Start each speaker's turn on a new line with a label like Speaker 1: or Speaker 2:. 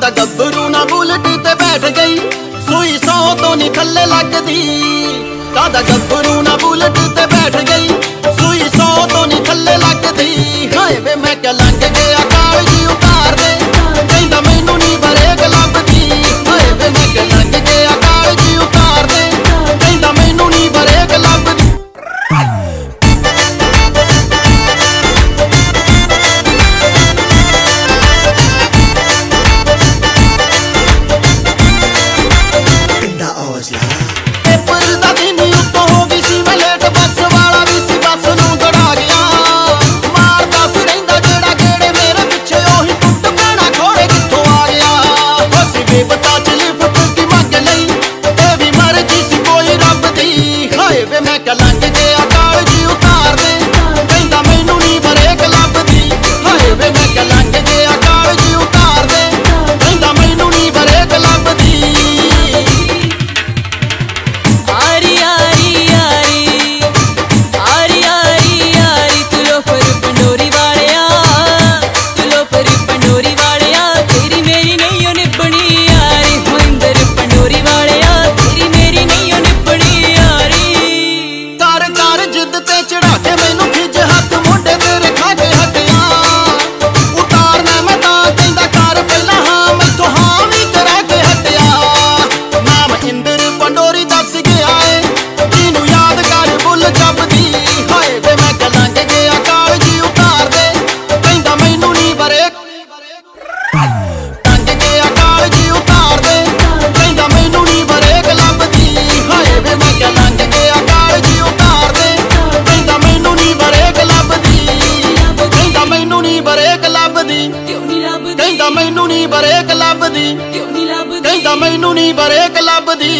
Speaker 1: ਦਾ ਗੱਭਰੂ ਨਾ ਬੁਲਟ ਤੇ ਬੈਠ ਗਈ। ਸੂਈ ਸੋ ਤੋਂ ਨਹੀਂ ਥੱਲੇ ਲੱਗਦੀ। ਕਾਦਾ ਗੱਭਰੂ ਨਾ ਬੁਲਟ ਤੇ ਬੈਠ ਗਈ। ਸੂਈ ਸੋ ਤੋਂ ਨਹੀਂ ਥੱਲੇ ਲੱਗਦੀ। ਹਾਏ ਵੇ ਮੈਂ ਕਿ ਲੰਘ ਗਿਆ ਕਾਲਜੀ ਕਹਿੰਦਾ ਮੈਨੂੰ ਨਹੀਂ ਬਰੇਕ ਲੱਭਦੀ।
Speaker 2: ਕਿਉਂ ਲੱਭਦੀ
Speaker 1: ਕਹਿੰਦਾ ਮੈਨੂੰ ਨਹੀਂ ਬਰੇਕ ਲੱਭਦੀ।